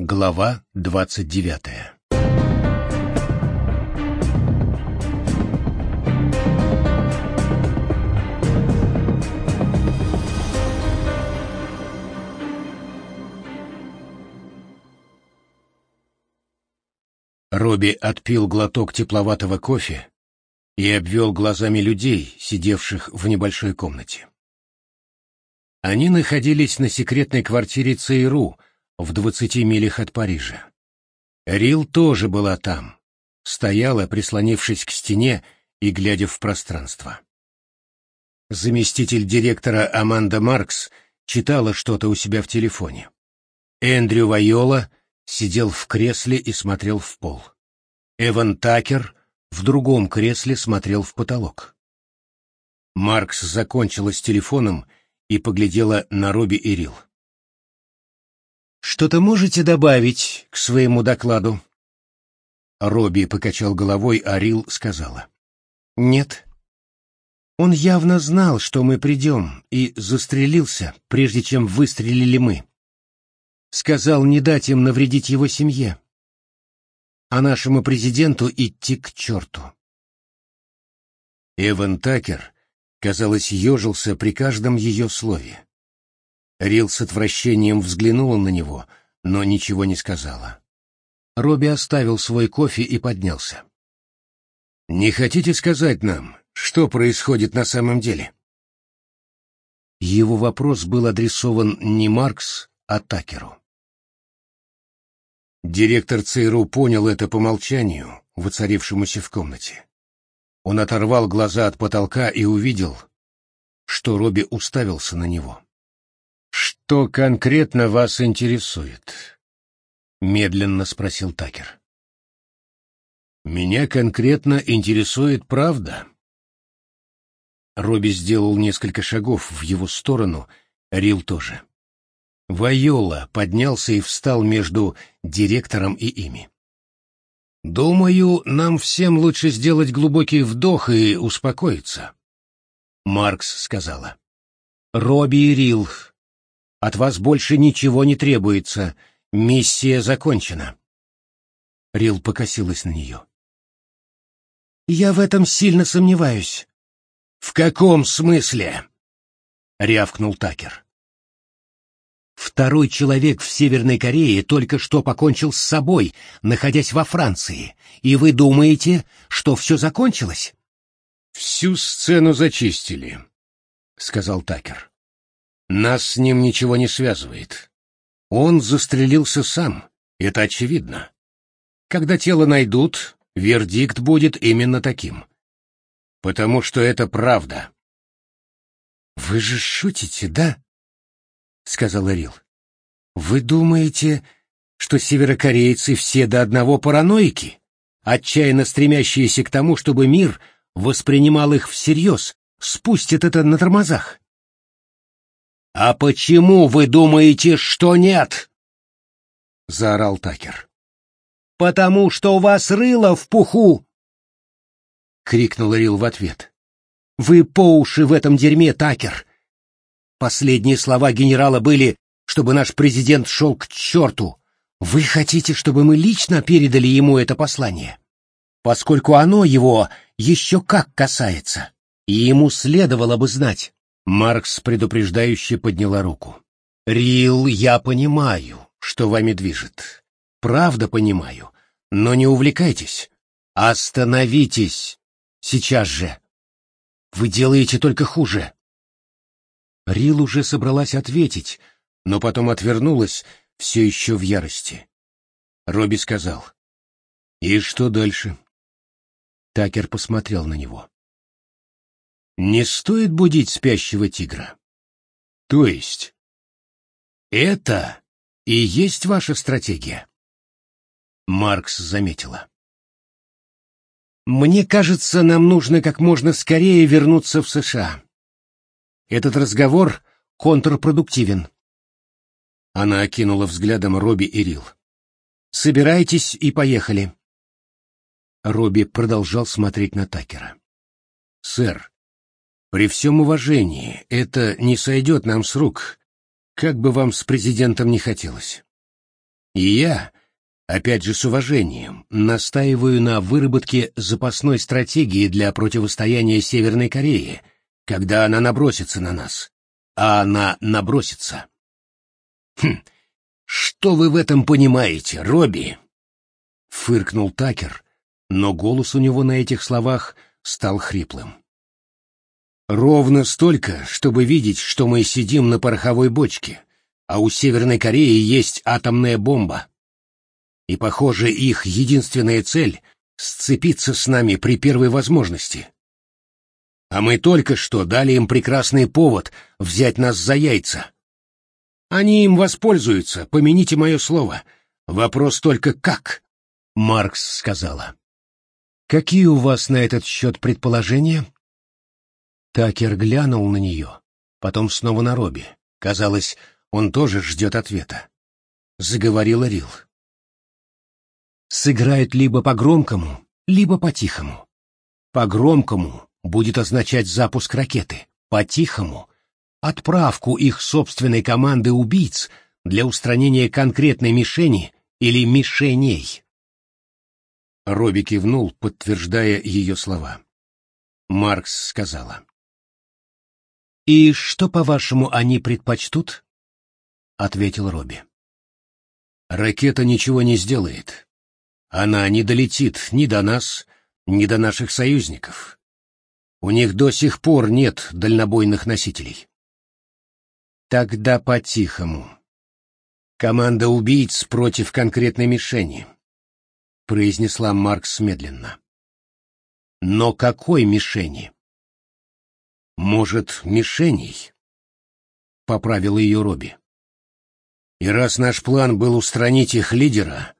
Глава двадцать девятая Робби отпил глоток тепловатого кофе и обвел глазами людей, сидевших в небольшой комнате. Они находились на секретной квартире ЦРУ в двадцати милях от Парижа. Рил тоже была там, стояла, прислонившись к стене и глядя в пространство. Заместитель директора Аманда Маркс читала что-то у себя в телефоне. Эндрю Вайола сидел в кресле и смотрел в пол. Эван Такер в другом кресле смотрел в потолок. Маркс закончила с телефоном и поглядела на Робби и Рил. «Что-то можете добавить к своему докладу?» Робби покачал головой, а Рил сказала. «Нет». Он явно знал, что мы придем, и застрелился, прежде чем выстрелили мы. Сказал не дать им навредить его семье, а нашему президенту идти к черту. Эван Такер, казалось, ежился при каждом ее слове. Рил с отвращением взглянула на него, но ничего не сказала. Робби оставил свой кофе и поднялся. «Не хотите сказать нам, что происходит на самом деле?» Его вопрос был адресован не Маркс, а Такеру. Директор ЦРУ понял это по молчанию, воцарившемуся в комнате. Он оторвал глаза от потолка и увидел, что Робби уставился на него. «Что конкретно вас интересует?» — медленно спросил Такер. «Меня конкретно интересует правда». Робби сделал несколько шагов в его сторону, Рил тоже. Вайола поднялся и встал между директором и ими. «Думаю, нам всем лучше сделать глубокий вдох и успокоиться», — Маркс сказала. «Робби и Рил, от вас больше ничего не требуется. Миссия закончена». Рил покосилась на нее. «Я в этом сильно сомневаюсь». «В каком смысле?» — рявкнул Такер. Второй человек в Северной Корее только что покончил с собой, находясь во Франции. И вы думаете, что все закончилось? «Всю сцену зачистили», — сказал Такер. «Нас с ним ничего не связывает. Он застрелился сам, это очевидно. Когда тело найдут, вердикт будет именно таким. Потому что это правда». «Вы же шутите, да?» — сказала Рил. «Вы думаете, что северокорейцы все до одного параноики, отчаянно стремящиеся к тому, чтобы мир воспринимал их всерьез, спустят это на тормозах?» «А почему вы думаете, что нет?» — заорал Такер. «Потому что у вас рыло в пуху!» — крикнул Рил в ответ. «Вы по уши в этом дерьме, Такер! Последние слова генерала были, чтобы наш президент шел к черту. Вы хотите, чтобы мы лично передали ему это послание? Поскольку оно его еще как касается, и ему следовало бы знать. Маркс предупреждающе подняла руку. «Рил, я понимаю, что вами движет. Правда понимаю, но не увлекайтесь. Остановитесь. Сейчас же. Вы делаете только хуже». Рил уже собралась ответить, но потом отвернулась, все еще в ярости. Робби сказал. «И что дальше?» Такер посмотрел на него. «Не стоит будить спящего тигра». «То есть?» «Это и есть ваша стратегия?» Маркс заметила. «Мне кажется, нам нужно как можно скорее вернуться в США. Этот разговор контрпродуктивен. Она окинула взглядом Робби и Рил. «Собирайтесь и поехали». Робби продолжал смотреть на Такера. «Сэр, при всем уважении, это не сойдет нам с рук, как бы вам с президентом не хотелось. И я, опять же с уважением, настаиваю на выработке запасной стратегии для противостояния Северной Корее, когда она набросится на нас. А она набросится. Хм, что вы в этом понимаете, Робби? Фыркнул Такер, но голос у него на этих словах стал хриплым. Ровно столько, чтобы видеть, что мы сидим на пороховой бочке, а у Северной Кореи есть атомная бомба. И, похоже, их единственная цель — сцепиться с нами при первой возможности. А мы только что дали им прекрасный повод взять нас за яйца. Они им воспользуются, помяните мое слово. Вопрос только как, — Маркс сказала. Какие у вас на этот счет предположения? Такер глянул на нее, потом снова на Робби. Казалось, он тоже ждет ответа. Заговорила Рил. Сыграют либо по-громкому, либо по-тихому. По-громкому будет означать запуск ракеты, по-тихому — отправку их собственной команды убийц для устранения конкретной мишени или мишеней. Робби кивнул, подтверждая ее слова. Маркс сказала. «И что, по-вашему, они предпочтут?» — ответил Робби. «Ракета ничего не сделает. Она не долетит ни до нас, ни до наших союзников. У них до сих пор нет дальнобойных носителей». «Тогда по-тихому. Команда убийц против конкретной мишени», — произнесла Маркс медленно. «Но какой мишени?» «Может, мишеней?» — поправил ее Робби. «И раз наш план был устранить их лидера,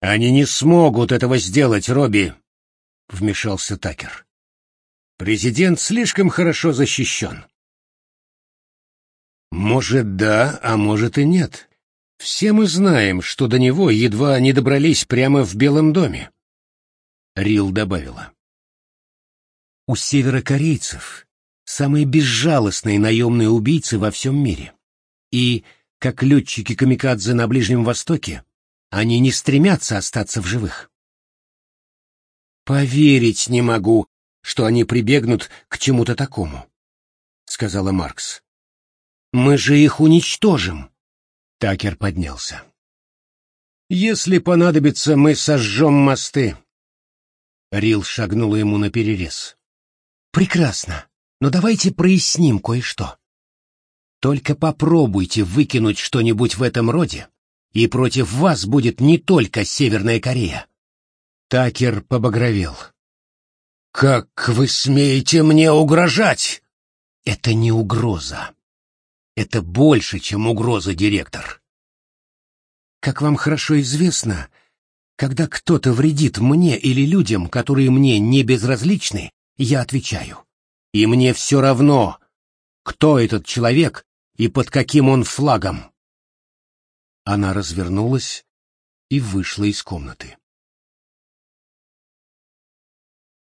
они не смогут этого сделать, Робби!» — вмешался Такер. «Президент слишком хорошо защищен». «Может, да, а может и нет. Все мы знаем, что до него едва не добрались прямо в Белом доме», — Рил добавила. «У северокорейцев самые безжалостные наемные убийцы во всем мире. И, как летчики-камикадзе на Ближнем Востоке, они не стремятся остаться в живых. «Поверить не могу, что они прибегнут к чему-то такому», — сказала Маркс. «Мы же их уничтожим!» Такер поднялся. «Если понадобится, мы сожжем мосты». Рил шагнула ему на перерез. «Прекрасно. Но давайте проясним кое-что. Только попробуйте выкинуть что-нибудь в этом роде, и против вас будет не только Северная Корея. Такер побагровел. «Как вы смеете мне угрожать?» «Это не угроза. Это больше, чем угроза, директор. Как вам хорошо известно, когда кто-то вредит мне или людям, которые мне не безразличны, я отвечаю. И мне все равно, кто этот человек и под каким он флагом. Она развернулась и вышла из комнаты.